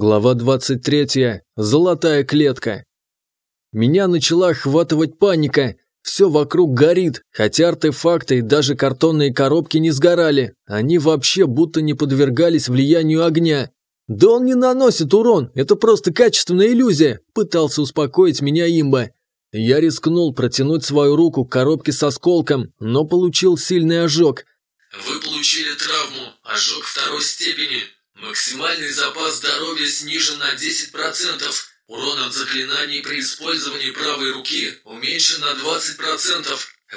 Глава 23. Золотая клетка. Меня начала охватывать паника. Все вокруг горит, хотя артефакты и даже картонные коробки не сгорали. Они вообще будто не подвергались влиянию огня. «Да он не наносит урон, это просто качественная иллюзия», пытался успокоить меня имба. Я рискнул протянуть свою руку к коробке с осколком, но получил сильный ожог. «Вы получили травму, ожог второй степени», Максимальный запас здоровья снижен на 10%. Урон от заклинаний при использовании правой руки уменьшен на 20%.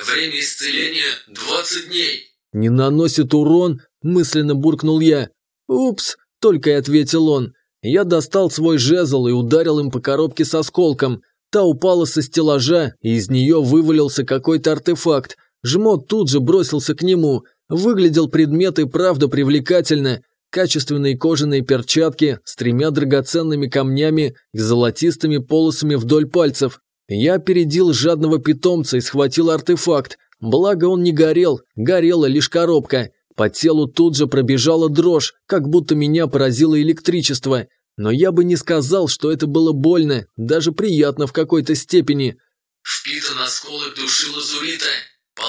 Время исцеления 20 дней. «Не наносит урон?» – мысленно буркнул я. «Упс!» – только и ответил он. Я достал свой жезл и ударил им по коробке с осколком. Та упала со стеллажа, и из нее вывалился какой-то артефакт. Жмот тут же бросился к нему. Выглядел предмет и правда привлекательно качественные кожаные перчатки с тремя драгоценными камнями и золотистыми полосами вдоль пальцев. Я опередил жадного питомца и схватил артефакт. Благо он не горел, горела лишь коробка. По телу тут же пробежала дрожь, как будто меня поразило электричество. Но я бы не сказал, что это было больно, даже приятно в какой-то степени. Впитан осколок души лазурита.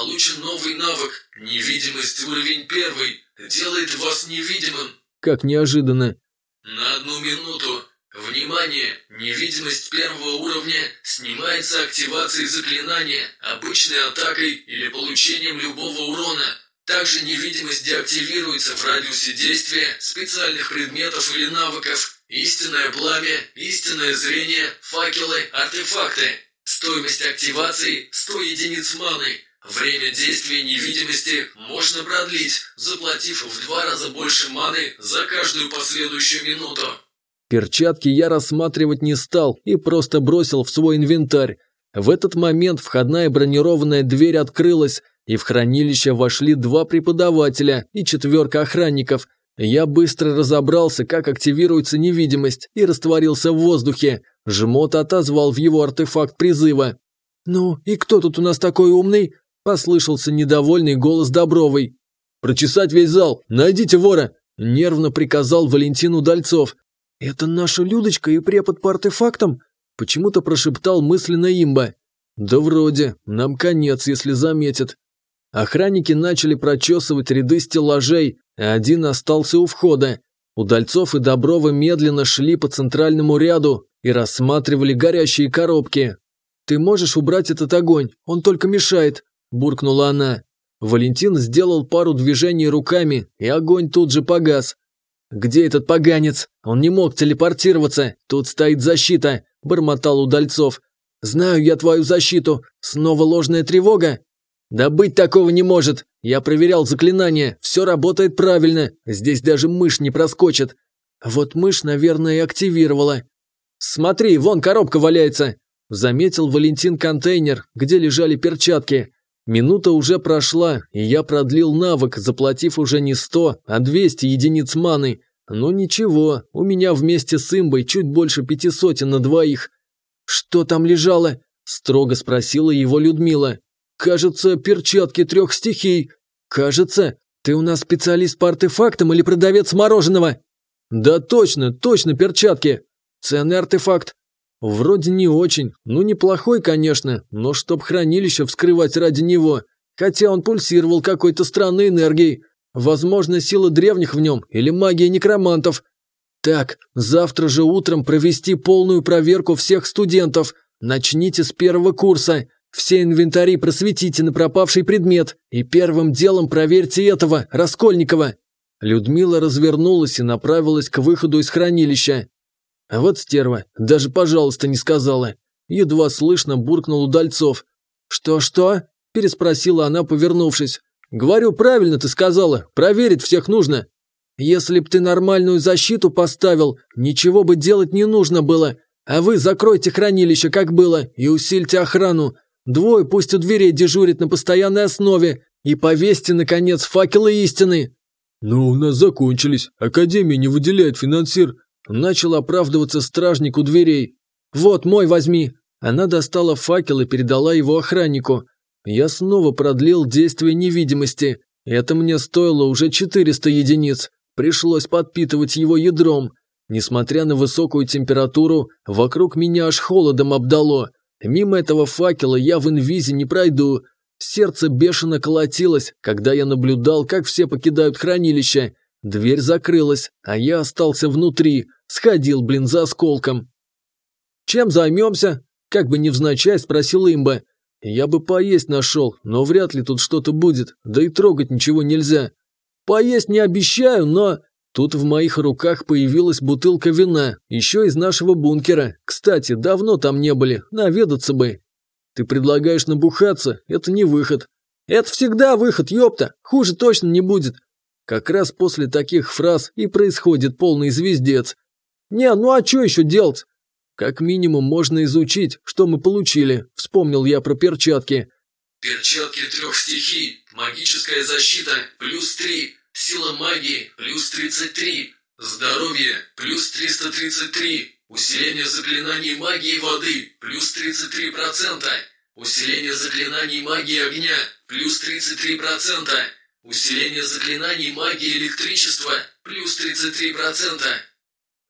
Получен новый навык. Невидимость уровень первый. Делает вас невидимым. Как неожиданно. На одну минуту. Внимание! Невидимость первого уровня снимается активацией заклинания, обычной атакой или получением любого урона. Также невидимость деактивируется в радиусе действия специальных предметов или навыков. Истинное пламя, истинное зрение, факелы, артефакты. Стоимость активации 100 единиц маны. Время действия невидимости можно продлить, заплатив в два раза больше маны за каждую последующую минуту. Перчатки я рассматривать не стал и просто бросил в свой инвентарь. В этот момент входная бронированная дверь открылась, и в хранилище вошли два преподавателя и четверка охранников. Я быстро разобрался, как активируется невидимость, и растворился в воздухе. Жмот отозвал в его артефакт призыва. «Ну, и кто тут у нас такой умный?» Послышался недовольный голос Добровой. «Прочесать весь зал! Найдите вора!» Нервно приказал Валентин Удальцов. «Это наша Людочка и препод по артефактам?» Почему-то прошептал мысленно имба. «Да вроде, нам конец, если заметят». Охранники начали прочесывать ряды стеллажей, а один остался у входа. Удальцов и Доброва медленно шли по центральному ряду и рассматривали горящие коробки. «Ты можешь убрать этот огонь? Он только мешает», буркнула она. Валентин сделал пару движений руками, и огонь тут же погас. «Где этот поганец? Он не мог телепортироваться, тут стоит защита», – бормотал Удальцов. «Знаю я твою защиту. Снова ложная тревога?» «Да быть такого не может. Я проверял заклинание. Все работает правильно. Здесь даже мышь не проскочит. Вот мышь, наверное, и активировала. Смотри, вон коробка валяется!» Заметил Валентин контейнер, где лежали перчатки. Минута уже прошла, и я продлил навык, заплатив уже не 100, а 200 единиц маны. Но ничего, у меня вместе с имбой чуть больше пяти сотен на двоих. «Что там лежало?» – строго спросила его Людмила. «Кажется, перчатки трех стихий. Кажется, ты у нас специалист по артефактам или продавец мороженого?» «Да точно, точно перчатки. Ценный артефакт. Вроде не очень, ну неплохой, конечно, но чтоб хранилище вскрывать ради него. Хотя он пульсировал какой-то странной энергией. Возможно, сила древних в нем или магия некромантов. Так, завтра же утром провести полную проверку всех студентов. Начните с первого курса. Все инвентари просветите на пропавший предмет. И первым делом проверьте этого, Раскольникова. Людмила развернулась и направилась к выходу из хранилища. А вот стерва, даже пожалуйста не сказала. Едва слышно буркнул Удальцов. «Что-что?» – переспросила она, повернувшись. «Говорю, правильно ты сказала, проверить всех нужно». «Если б ты нормальную защиту поставил, ничего бы делать не нужно было. А вы закройте хранилище, как было, и усильте охрану. Двое пусть у дверей дежурят на постоянной основе. И повесьте, наконец, факелы истины». «Ну, у нас закончились. Академия не выделяет финансир. Начал оправдываться стражник у дверей. «Вот, мой возьми!» Она достала факел и передала его охраннику. Я снова продлил действие невидимости. Это мне стоило уже 400 единиц. Пришлось подпитывать его ядром. Несмотря на высокую температуру, вокруг меня аж холодом обдало. Мимо этого факела я в инвизе не пройду. Сердце бешено колотилось, когда я наблюдал, как все покидают хранилище. Дверь закрылась, а я остался внутри, сходил, блин, за осколком. «Чем займемся?» – как бы невзначай спросил имба. «Я бы поесть нашел, но вряд ли тут что-то будет, да и трогать ничего нельзя. Поесть не обещаю, но...» Тут в моих руках появилась бутылка вина, еще из нашего бункера. Кстати, давно там не были, наведаться бы. Ты предлагаешь набухаться, это не выход. Это всегда выход, ёпта, хуже точно не будет. Как раз после таких фраз и происходит полный звездец. Не, ну а что еще делать? Как минимум можно изучить, что мы получили, вспомнил я про перчатки. Перчатки трех стихий, магическая защита, плюс три. Сила магии – плюс 33. Здоровье – плюс 333. Усиление заклинаний магии воды – плюс 33%. Усиление заклинаний магии огня – плюс 33%. Усиление заклинаний магии электричества – плюс 33%.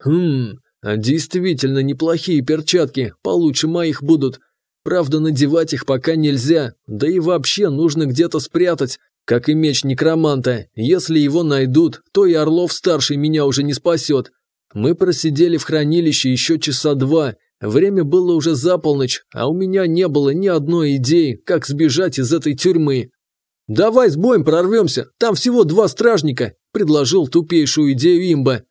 Хм, а действительно неплохие перчатки, получше моих будут. Правда, надевать их пока нельзя, да и вообще нужно где-то спрятать, как и меч некроманта, если его найдут, то и Орлов-старший меня уже не спасет. Мы просидели в хранилище еще часа два, время было уже за полночь, а у меня не было ни одной идеи, как сбежать из этой тюрьмы. «Давай с боем прорвемся, там всего два стражника», – предложил тупейшую идею имба.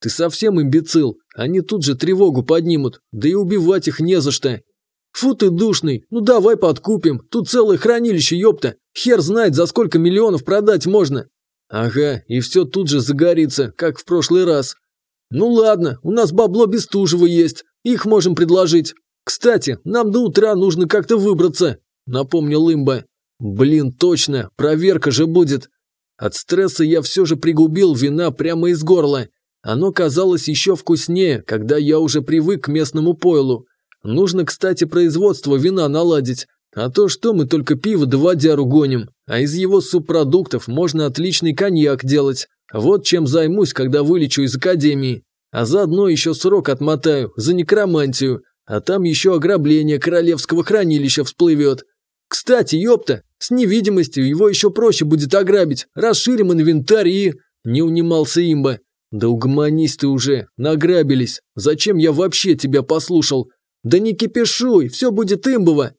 «Ты совсем имбецил, они тут же тревогу поднимут, да и убивать их не за что. «Фу ты душный, ну давай подкупим, тут целое хранилище, ёпта, хер знает, за сколько миллионов продать можно». «Ага, и все тут же загорится, как в прошлый раз». «Ну ладно, у нас бабло Бестужева есть, их можем предложить. Кстати, нам до утра нужно как-то выбраться», – напомнил имба. «Блин, точно, проверка же будет». От стресса я все же пригубил вина прямо из горла. Оно казалось еще вкуснее, когда я уже привык к местному пойлу. Нужно, кстати, производство вина наладить. А то что мы только пиво да водяру гоним, а из его субпродуктов можно отличный коньяк делать. Вот чем займусь, когда вылечу из академии. А заодно еще срок отмотаю за некромантию, а там еще ограбление королевского хранилища всплывет. Кстати, ёпта, с невидимостью его еще проще будет ограбить. Расширим инвентарь и... Не унимался имба. Да угомонись ты уже, награбились. Зачем я вообще тебя послушал? «Да не кипишуй, все будет имбово!»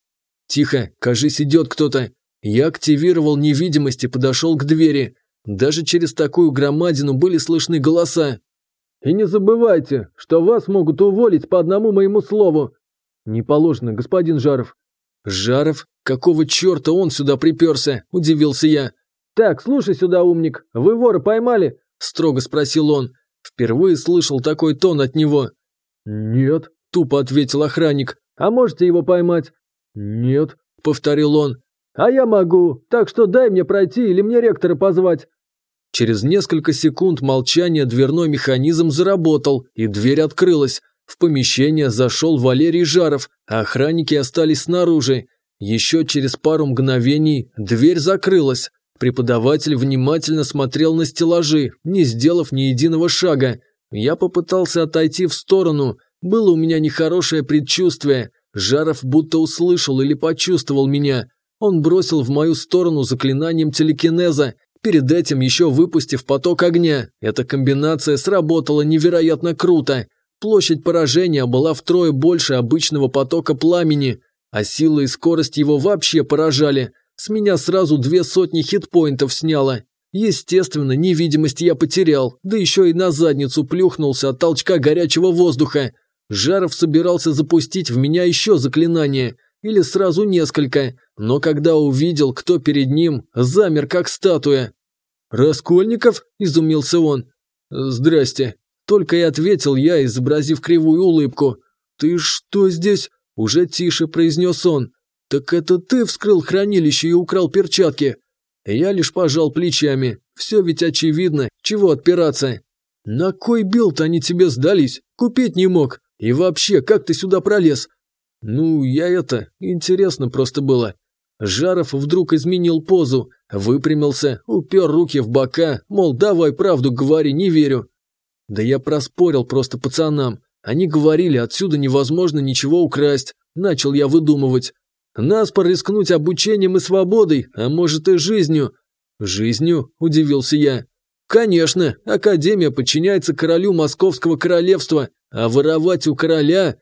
«Тихо, кажись, идет кто-то!» Я активировал невидимость и подошел к двери. Даже через такую громадину были слышны голоса. «И не забывайте, что вас могут уволить по одному моему слову!» «Не положено, господин Жаров». «Жаров? Какого черта он сюда приперся?» – удивился я. «Так, слушай сюда, умник, вы вора поймали?» – строго спросил он. Впервые слышал такой тон от него. «Нет», Тупо ответил охранник. «А можете его поймать?» «Нет», — повторил он. «А я могу, так что дай мне пройти или мне ректора позвать». Через несколько секунд молчания дверной механизм заработал, и дверь открылась. В помещение зашел Валерий Жаров, а охранники остались снаружи. Еще через пару мгновений дверь закрылась. Преподаватель внимательно смотрел на стеллажи, не сделав ни единого шага. Я попытался отойти в сторону, было у меня нехорошее предчувствие. Жаров будто услышал или почувствовал меня. Он бросил в мою сторону заклинанием телекинеза, перед этим еще выпустив поток огня. Эта комбинация сработала невероятно круто. Площадь поражения была втрое больше обычного потока пламени, а сила и скорость его вообще поражали. С меня сразу две сотни хитпоинтов сняло. Естественно, невидимость я потерял, да еще и на задницу плюхнулся от толчка горячего воздуха. Жаров собирался запустить в меня еще заклинание, или сразу несколько, но когда увидел, кто перед ним, замер как статуя. «Раскольников?» – изумился он. «Здрасте», – только и ответил я, изобразив кривую улыбку. «Ты что здесь?» – уже тише произнес он. «Так это ты вскрыл хранилище и украл перчатки?» Я лишь пожал плечами. Все ведь очевидно, чего отпираться. «На кой билд они тебе сдались? Купить не мог. И вообще, как ты сюда пролез? Ну, я это, интересно просто было. Жаров вдруг изменил позу, выпрямился, упер руки в бока, мол, давай правду говори, не верю. Да я проспорил просто пацанам. Они говорили, отсюда невозможно ничего украсть. Начал я выдумывать. Нас порискнуть обучением и свободой, а может и жизнью. Жизнью? Удивился я. Конечно, Академия подчиняется королю Московского королевства, а воровать у короля...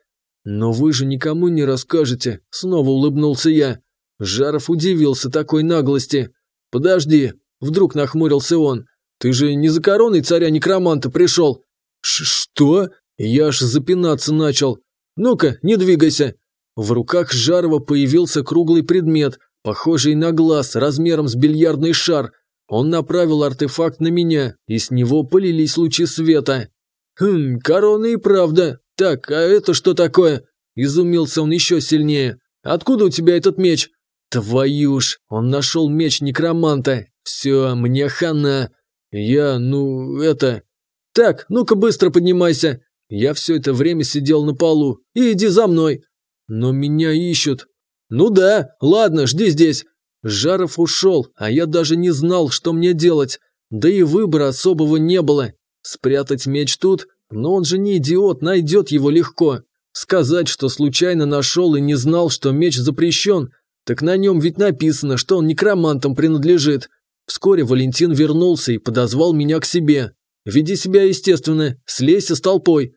Но вы же никому не расскажете, снова улыбнулся я. Жаров удивился такой наглости. Подожди, вдруг нахмурился он. Ты же не за короной царя-некроманта пришел. Ш что? Я аж запинаться начал. Ну-ка, не двигайся. В руках Жарова появился круглый предмет, похожий на глаз, размером с бильярдный шар. Он направил артефакт на меня, и с него полились лучи света. «Хм, корона и правда. Так, а это что такое?» Изумился он еще сильнее. «Откуда у тебя этот меч?» «Твою ж, он нашел меч некроманта. Все, мне хана. Я, ну, это...» «Так, ну-ка быстро поднимайся!» Я все это время сидел на полу. «И иди за мной!» «Но меня ищут!» «Ну да, ладно, жди здесь!» Жаров ушел, а я даже не знал, что мне делать. Да и выбора особого не было. Спрятать меч тут? Но он же не идиот, найдет его легко. Сказать, что случайно нашел и не знал, что меч запрещен, так на нем ведь написано, что он некромантам принадлежит. Вскоре Валентин вернулся и подозвал меня к себе. Веди себя естественно, слезь с толпой.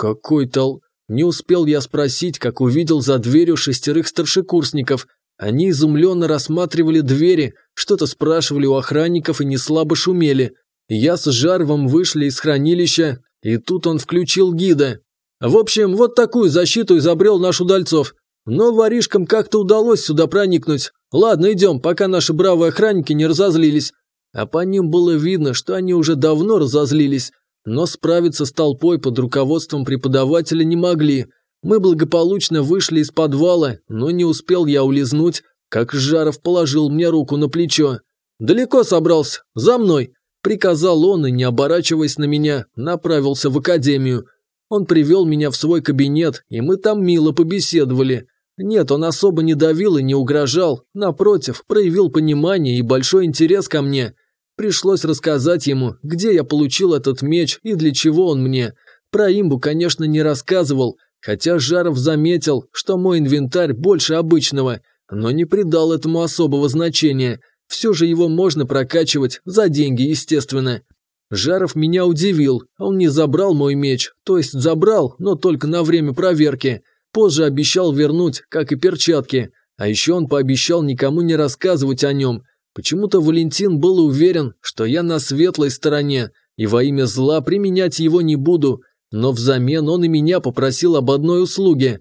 Какой тол... Не успел я спросить, как увидел за дверью шестерых старшекурсников. Они изумленно рассматривали двери, что-то спрашивали у охранников и не слабо шумели. Я с Жарвом вышли из хранилища, и тут он включил гида. В общем, вот такую защиту изобрел наш удальцов. Но воришкам как-то удалось сюда проникнуть. Ладно, идем, пока наши бравые охранники не разозлились. А по ним было видно, что они уже давно разозлились, но справиться с толпой под руководством преподавателя не могли. Мы благополучно вышли из подвала, но не успел я улизнуть, как Жаров положил мне руку на плечо. «Далеко собрался? За мной!» Приказал он и, не оборачиваясь на меня, направился в академию. Он привел меня в свой кабинет, и мы там мило побеседовали. Нет, он особо не давил и не угрожал, напротив, проявил понимание и большой интерес ко мне. Пришлось рассказать ему, где я получил этот меч и для чего он мне. Про имбу, конечно, не рассказывал, хотя Жаров заметил, что мой инвентарь больше обычного, но не придал этому особого значения. Все же его можно прокачивать, за деньги, естественно. Жаров меня удивил, он не забрал мой меч, то есть забрал, но только на время проверки. Позже обещал вернуть, как и перчатки. А еще он пообещал никому не рассказывать о нем, Почему-то Валентин был уверен, что я на светлой стороне, и во имя зла применять его не буду, но взамен он и меня попросил об одной услуге.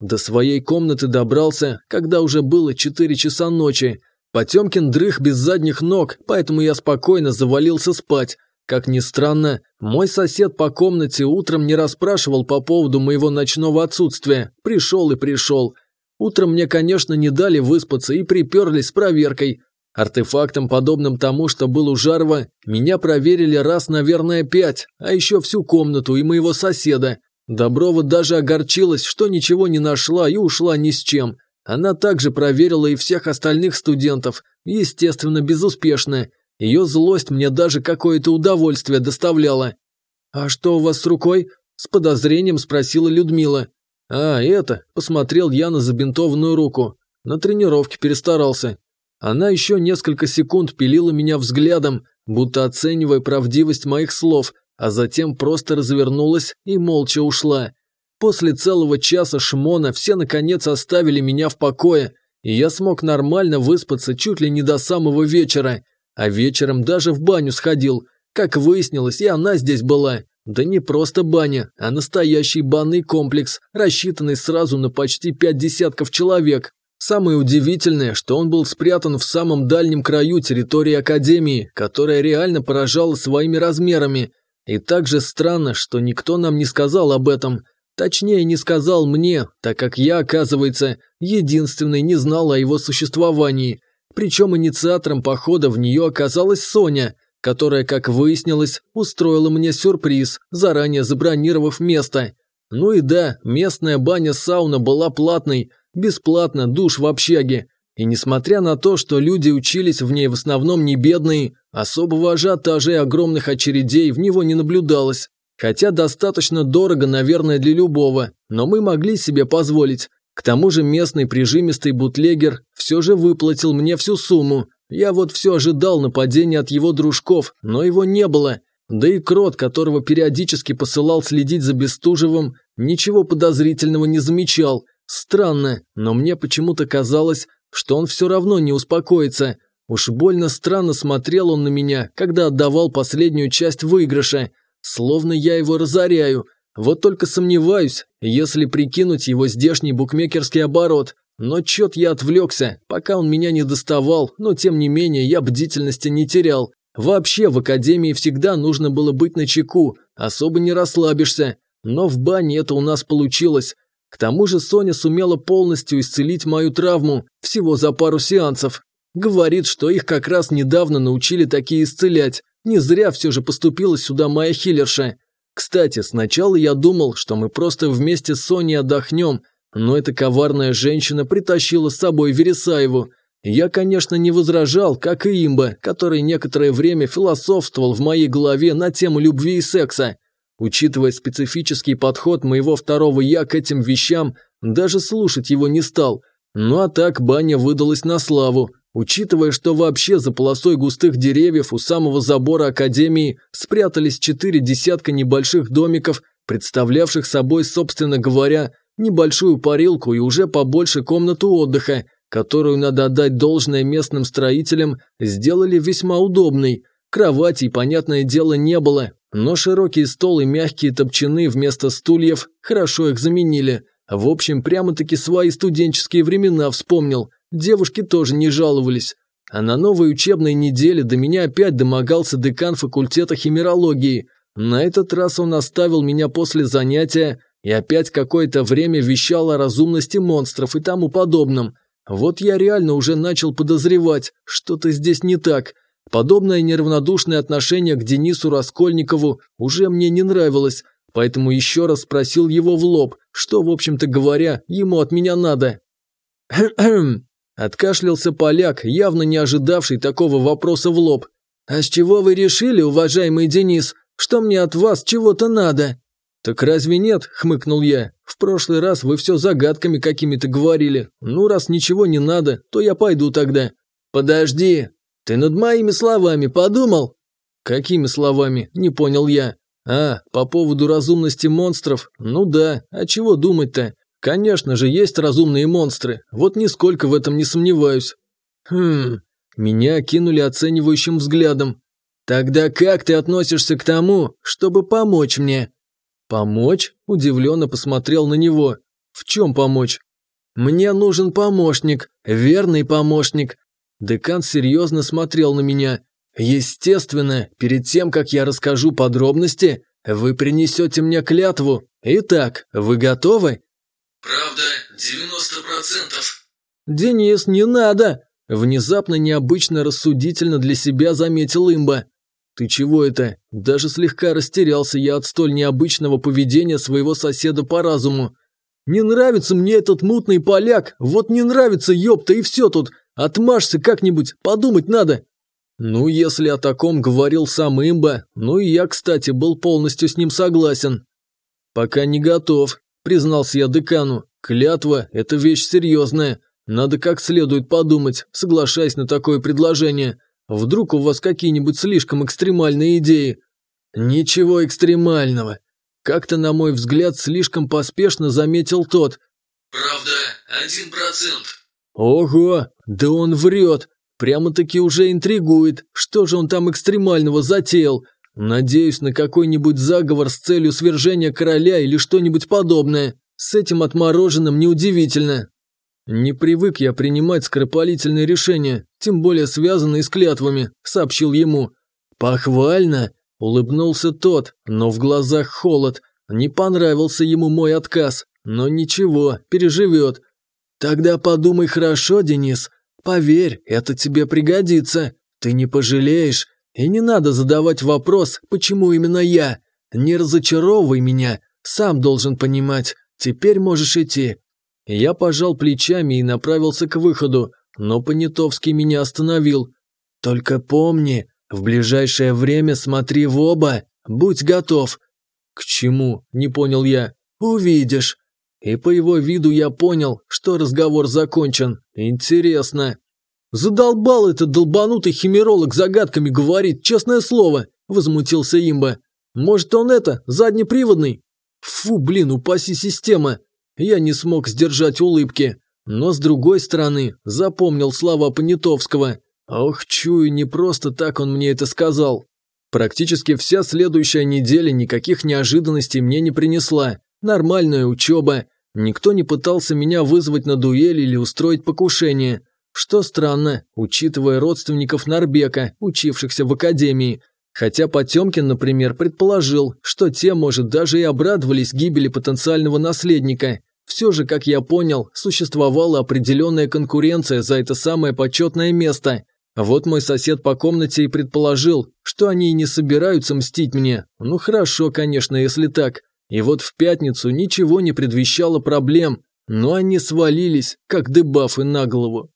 До своей комнаты добрался, когда уже было 4 часа ночи. Потемкин дрых без задних ног, поэтому я спокойно завалился спать. Как ни странно, мой сосед по комнате утром не расспрашивал по поводу моего ночного отсутствия. Пришел и пришел. Утром мне, конечно, не дали выспаться и приперлись с проверкой. Артефактом, подобным тому, что был у Жарова, меня проверили раз, наверное, пять, а еще всю комнату и моего соседа. Доброва даже огорчилась, что ничего не нашла и ушла ни с чем. Она также проверила и всех остальных студентов, естественно, безуспешно. Ее злость мне даже какое-то удовольствие доставляла. «А что у вас с рукой?» – с подозрением спросила Людмила. «А, это?» – посмотрел я на забинтованную руку. На тренировке перестарался. Она еще несколько секунд пилила меня взглядом, будто оценивая правдивость моих слов, а затем просто развернулась и молча ушла. После целого часа шмона все наконец оставили меня в покое, и я смог нормально выспаться чуть ли не до самого вечера. А вечером даже в баню сходил. Как выяснилось, и она здесь была. Да не просто баня, а настоящий банный комплекс, рассчитанный сразу на почти пять десятков человек. Самое удивительное, что он был спрятан в самом дальнем краю территории Академии, которая реально поражала своими размерами. И также странно, что никто нам не сказал об этом. Точнее, не сказал мне, так как я, оказывается, единственный не знал о его существовании. Причем инициатором похода в нее оказалась Соня, которая, как выяснилось, устроила мне сюрприз, заранее забронировав место. Ну и да, местная баня-сауна была платной – Бесплатно душ в общаге. И несмотря на то, что люди учились в ней в основном не бедные, особого ажиотажа и огромных очередей в него не наблюдалось. Хотя достаточно дорого, наверное, для любого, но мы могли себе позволить. К тому же местный прижимистый бутлегер все же выплатил мне всю сумму. Я вот все ожидал нападения от его дружков, но его не было. Да и Крот, которого периодически посылал следить за Бестужевым, ничего подозрительного не замечал. Странно, но мне почему-то казалось, что он все равно не успокоится. Уж больно странно смотрел он на меня, когда отдавал последнюю часть выигрыша. Словно я его разоряю. Вот только сомневаюсь, если прикинуть его здешний букмекерский оборот. Но чет я отвлекся, пока он меня не доставал, но тем не менее я бдительности не терял. Вообще в академии всегда нужно было быть начеку, особо не расслабишься. Но в бане это у нас получилось. К тому же Соня сумела полностью исцелить мою травму, всего за пару сеансов. Говорит, что их как раз недавно научили такие исцелять. Не зря все же поступила сюда моя хиллерша. Кстати, сначала я думал, что мы просто вместе с Соней отдохнем, но эта коварная женщина притащила с собой Вересаеву. Я, конечно, не возражал, как и имба, который некоторое время философствовал в моей голове на тему любви и секса. Учитывая специфический подход моего второго «я» к этим вещам, даже слушать его не стал. Ну а так баня выдалась на славу. Учитывая, что вообще за полосой густых деревьев у самого забора Академии спрятались четыре десятка небольших домиков, представлявших собой, собственно говоря, небольшую парилку и уже побольше комнату отдыха, которую, надо отдать должное местным строителям, сделали весьма удобной. Кроватей, понятное дело, не было, но широкий стол и мягкие топчаны вместо стульев хорошо их заменили. В общем, прямо-таки свои студенческие времена вспомнил – Девушки тоже не жаловались. А на новой учебной неделе до меня опять домогался декан факультета химерологии. На этот раз он оставил меня после занятия и опять какое-то время вещал о разумности монстров и тому подобном. Вот я реально уже начал подозревать, что-то здесь не так. Подобное неравнодушное отношение к Денису Раскольникову уже мне не нравилось, поэтому еще раз спросил его в лоб, что, в общем-то говоря, ему от меня надо. «Хм-хм», Откашлялся поляк, явно не ожидавший такого вопроса в лоб. «А с чего вы решили, уважаемый Денис, что мне от вас чего-то надо?» «Так разве нет?» – хмыкнул я. «В прошлый раз вы все загадками какими-то говорили. Ну, раз ничего не надо, то я пойду тогда». «Подожди, ты над моими словами подумал?» «Какими словами?» – не понял я. «А, по поводу разумности монстров? Ну да, а чего думать-то? Конечно же, есть разумные монстры, вот нисколько в этом не сомневаюсь. Хм, меня кинули оценивающим взглядом. Тогда как ты относишься к тому, чтобы помочь мне? Помочь? Удивленно посмотрел на него. В чем помочь? Мне нужен помощник, верный помощник. Декан серьезно смотрел на меня. Естественно, перед тем, как я расскажу подробности, вы принесете мне клятву. Итак, вы готовы? Правда, 90%. Денис, не надо! Внезапно необычно рассудительно для себя заметил имба. Ты чего это? Даже слегка растерялся я от столь необычного поведения своего соседа по разуму. Не нравится мне этот мутный поляк, вот не нравится, ёпта, и все тут. Отмажься как-нибудь, подумать надо. Ну, если о таком говорил сам имба, ну и я, кстати, был полностью с ним согласен. Пока не готов, признался я декану. «Клятва – это вещь серьезная. Надо как следует подумать, соглашаясь на такое предложение. Вдруг у вас какие-нибудь слишком экстремальные идеи?» «Ничего экстремального», – как-то, на мой взгляд, слишком поспешно заметил тот. «Правда, один процент». «Ого, да он врет. Прямо-таки уже интригует. Что же он там экстремального затеял? Надеюсь на какой-нибудь заговор с целью свержения короля или что-нибудь подобное. С этим отмороженным неудивительно. Не привык я принимать скоропалительные решения, тем более связанные с клятвами, сообщил ему. Похвально, улыбнулся тот, но в глазах холод. Не понравился ему мой отказ, но ничего, переживет. Тогда подумай хорошо, Денис. Поверь, это тебе пригодится. Ты не пожалеешь. И не надо задавать вопрос, почему именно я. Не разочаровывай меня, сам должен понимать. Теперь можешь идти». Я пожал плечами и направился к выходу, но Понятовский меня остановил. «Только помни, в ближайшее время смотри в оба, будь готов». К чему? Не понял я. Увидишь. И по его виду я понял, что разговор закончен. Интересно. Задолбал этот долбанутый химеролог загадками говорит, честное слово, возмутился имба. Может он это, заднеприводный? Фу, блин, упаси система. Я не смог сдержать улыбки. Но с другой стороны, запомнил слова Понятовского. Ох, чую, не просто так он мне это сказал. Практически вся следующая неделя никаких неожиданностей мне не принесла. Нормальная учеба. Никто не пытался меня вызвать на дуэль или устроить покушение. Что странно, учитывая родственников Нарбека, учившихся в академии. Хотя Потемкин, например, предположил, что те, может, даже и обрадовались гибели потенциального наследника. Все же, как я понял, существовала определенная конкуренция за это самое почетное место. Вот мой сосед по комнате и предположил, что они и не собираются мстить мне. Ну хорошо, конечно, если так. И вот в пятницу ничего не предвещало проблем, но они свалились, как дебафы на голову.